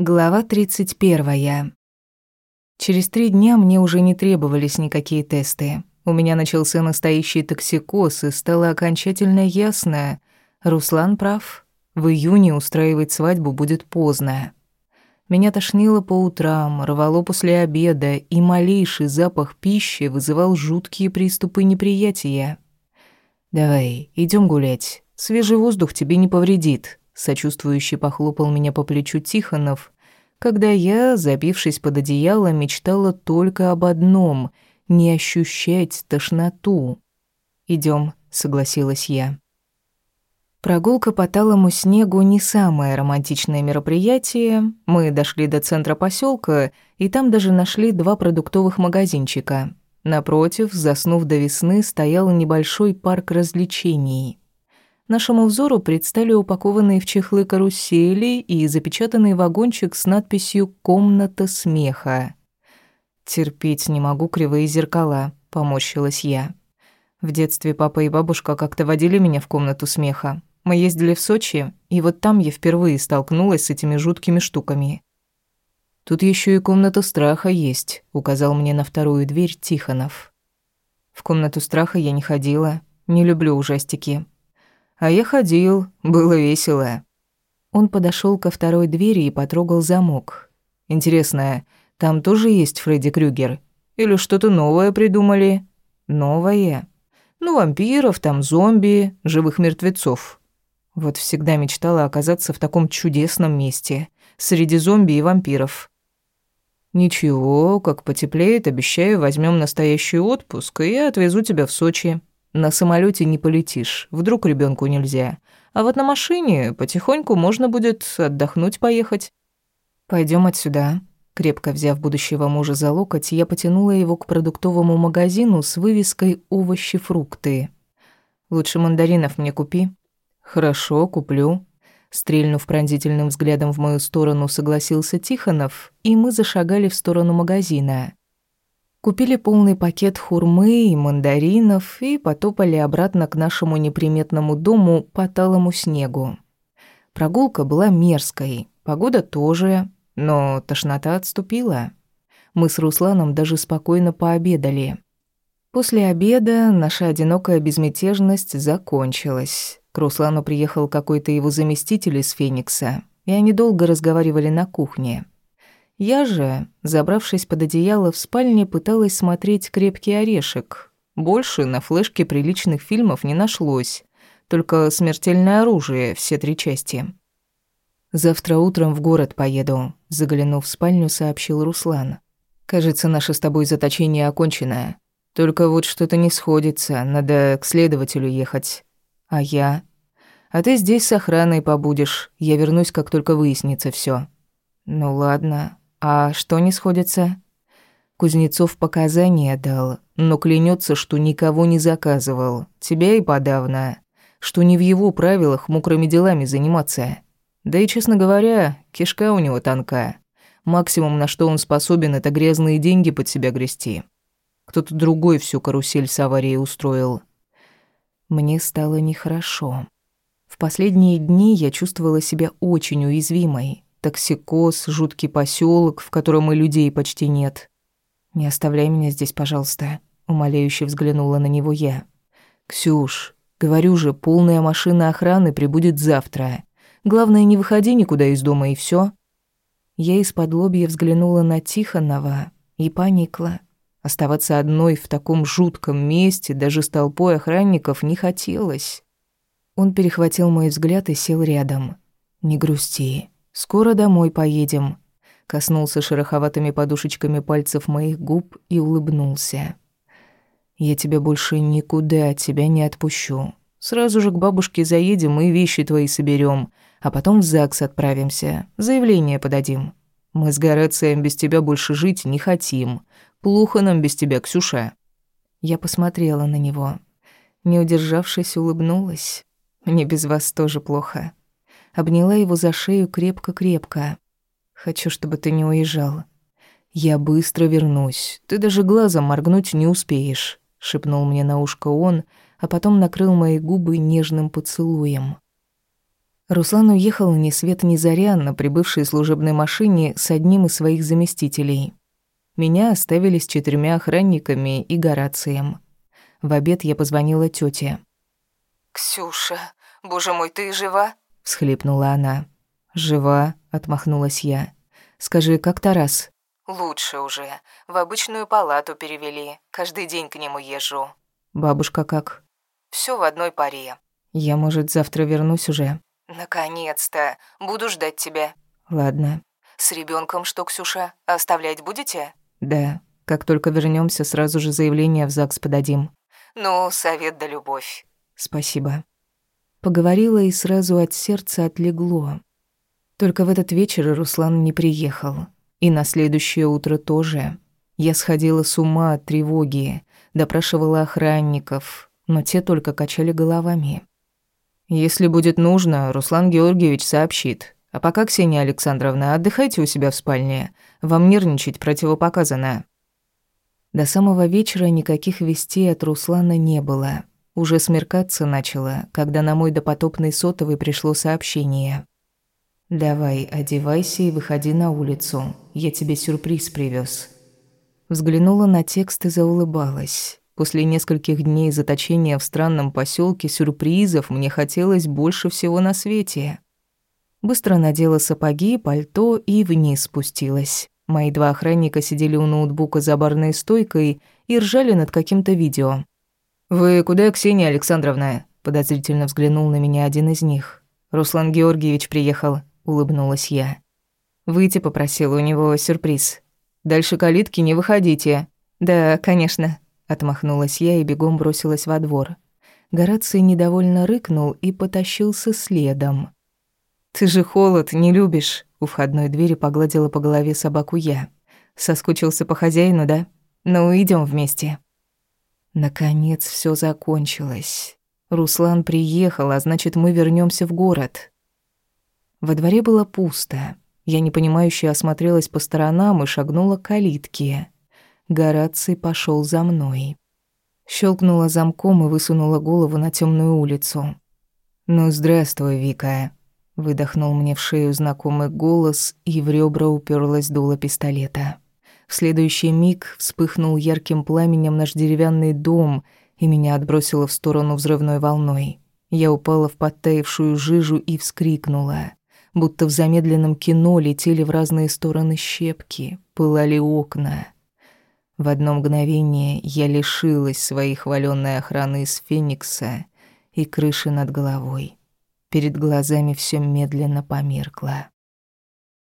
Глава 31. Через три дня мне уже не требовались никакие тесты. У меня начался настоящий токсикоз, и стало окончательно ясно. Руслан прав. В июне устраивать свадьбу будет поздно. Меня тошнило по утрам, рвало после обеда, и малейший запах пищи вызывал жуткие приступы неприятия. «Давай, идем гулять. Свежий воздух тебе не повредит», Сочувствующе похлопал меня по плечу Тихонов, когда я, забившись под одеяло, мечтала только об одном — не ощущать тошноту. Идем, согласилась я. Прогулка по талому снегу не самое романтичное мероприятие. Мы дошли до центра поселка, и там даже нашли два продуктовых магазинчика. Напротив, заснув до весны, стоял небольшой парк развлечений. Нашему взору предстали упакованные в чехлы карусели и запечатанный вагончик с надписью «Комната смеха». «Терпеть не могу кривые зеркала», — поморщилась я. В детстве папа и бабушка как-то водили меня в комнату смеха. Мы ездили в Сочи, и вот там я впервые столкнулась с этими жуткими штуками. «Тут еще и комната страха есть», — указал мне на вторую дверь Тихонов. В комнату страха я не ходила, не люблю ужастики. А я ходил, было весело. Он подошел ко второй двери и потрогал замок. Интересно, там тоже есть Фредди Крюгер? Или что-то новое придумали? Новое? Ну, вампиров, там зомби, живых мертвецов. Вот всегда мечтала оказаться в таком чудесном месте, среди зомби и вампиров. Ничего, как потеплеет, обещаю, возьмем настоящий отпуск, и я отвезу тебя в Сочи. На самолете не полетишь, вдруг ребенку нельзя. А вот на машине потихоньку можно будет отдохнуть поехать. Пойдем отсюда. Крепко взяв будущего мужа за локоть, я потянула его к продуктовому магазину с вывеской «Овощи-фрукты». «Лучше мандаринов мне купи». «Хорошо, куплю». Стрельнув пронзительным взглядом в мою сторону, согласился Тихонов, и мы зашагали в сторону магазина. Купили полный пакет хурмы и мандаринов и потопали обратно к нашему неприметному дому по талому снегу. Прогулка была мерзкой, погода тоже, но тошнота отступила. Мы с Русланом даже спокойно пообедали. После обеда наша одинокая безмятежность закончилась. К Руслану приехал какой-то его заместитель из Феникса, и они долго разговаривали на кухне. Я же, забравшись под одеяло в спальне, пыталась смотреть «Крепкий орешек». Больше на флешке приличных фильмов не нашлось. Только «Смертельное оружие» все три части. «Завтра утром в город поеду», — заглянув в спальню, сообщил Руслан. «Кажется, наше с тобой заточение окончено. Только вот что-то не сходится, надо к следователю ехать. А я? А ты здесь с охраной побудешь, я вернусь, как только выяснится все. «Ну ладно, а что не сходится? Кузнецов показания дал, но клянется, что никого не заказывал, тебя и подавно, что не в его правилах мокрыми делами заниматься. Да и, честно говоря, кишка у него тонка. Максимум, на что он способен, это грязные деньги под себя грести. Кто-то другой всю карусель с аварией устроил. Мне стало нехорошо. В последние дни я чувствовала себя очень уязвимой токсикоз, жуткий поселок, в котором и людей почти нет. Не оставляй меня здесь, пожалуйста, умоляюще взглянула на него я. Ксюш, говорю же, полная машина охраны прибудет завтра. Главное, не выходи никуда из дома и все. Я из-под лобья взглянула на Тихонова и поникла. Оставаться одной в таком жутком месте даже с толпой охранников не хотелось. Он перехватил мой взгляд и сел рядом. «Не грусти. Скоро домой поедем. Коснулся шероховатыми подушечками пальцев моих губ и улыбнулся. Я тебя больше никуда от тебя не отпущу. Сразу же к бабушке заедем и вещи твои соберем, а потом в ЗАГС отправимся, заявление подадим. Мы с Горацием без тебя больше жить не хотим. Плохо нам без тебя, Ксюша. Я посмотрела на него. Не удержавшись, улыбнулась. Мне без вас тоже плохо обняла его за шею крепко-крепко. «Хочу, чтобы ты не уезжал. Я быстро вернусь. Ты даже глазом моргнуть не успеешь», — шепнул мне на ушко он, а потом накрыл мои губы нежным поцелуем. Руслан уехал ни свет ни заря на прибывшей служебной машине с одним из своих заместителей. Меня оставили с четырьмя охранниками и Горацием. В обед я позвонила тете. «Ксюша, боже мой, ты жива?» — всхлипнула она. «Жива», — отмахнулась я. «Скажи, как Тарас?» «Лучше уже. В обычную палату перевели. Каждый день к нему езжу». «Бабушка как?» Все в одной паре». «Я, может, завтра вернусь уже?» «Наконец-то. Буду ждать тебя». «Ладно». «С ребенком что, Ксюша? Оставлять будете?» «Да. Как только вернемся, сразу же заявление в ЗАГС подадим». «Ну, совет да любовь». «Спасибо». Поговорила и сразу от сердца отлегло. Только в этот вечер Руслан не приехал. И на следующее утро тоже. Я сходила с ума от тревоги, допрашивала охранников, но те только качали головами. «Если будет нужно, Руслан Георгиевич сообщит. А пока, Ксения Александровна, отдыхайте у себя в спальне. Вам нервничать противопоказано». До самого вечера никаких вестей от Руслана не было. Уже смеркаться начало, когда на мой допотопный сотовый пришло сообщение. «Давай, одевайся и выходи на улицу. Я тебе сюрприз привез. Взглянула на текст и заулыбалась. После нескольких дней заточения в странном поселке сюрпризов мне хотелось больше всего на свете. Быстро надела сапоги, пальто и вниз спустилась. Мои два охранника сидели у ноутбука за барной стойкой и ржали над каким-то видео. «Вы куда, Ксения Александровна?» – подозрительно взглянул на меня один из них. «Руслан Георгиевич приехал», – улыбнулась я. «Выйти попросил, у него сюрприз». Дальше калитки не выходите». «Да, конечно», — отмахнулась я и бегом бросилась во двор. Гораций недовольно рыкнул и потащился следом. «Ты же холод не любишь», — у входной двери погладила по голове собаку я. «Соскучился по хозяину, да? Ну, идем вместе». Наконец все закончилось. Руслан приехал, а значит, мы вернемся в город. Во дворе было пусто. Я непонимающе осмотрелась по сторонам и шагнула к калитке. Гораций пошел за мной. Щелкнула замком и высунула голову на темную улицу. «Ну, здравствуй, Вика», — выдохнул мне в шею знакомый голос, и в ребра уперлась дуло пистолета. В следующий миг вспыхнул ярким пламенем наш деревянный дом, и меня отбросило в сторону взрывной волной. Я упала в подтаявшую жижу и вскрикнула будто в замедленном кино летели в разные стороны щепки, пылали окна. В одно мгновение я лишилась своей хваленной охраны из Феникса и крыши над головой. Перед глазами все медленно померкло.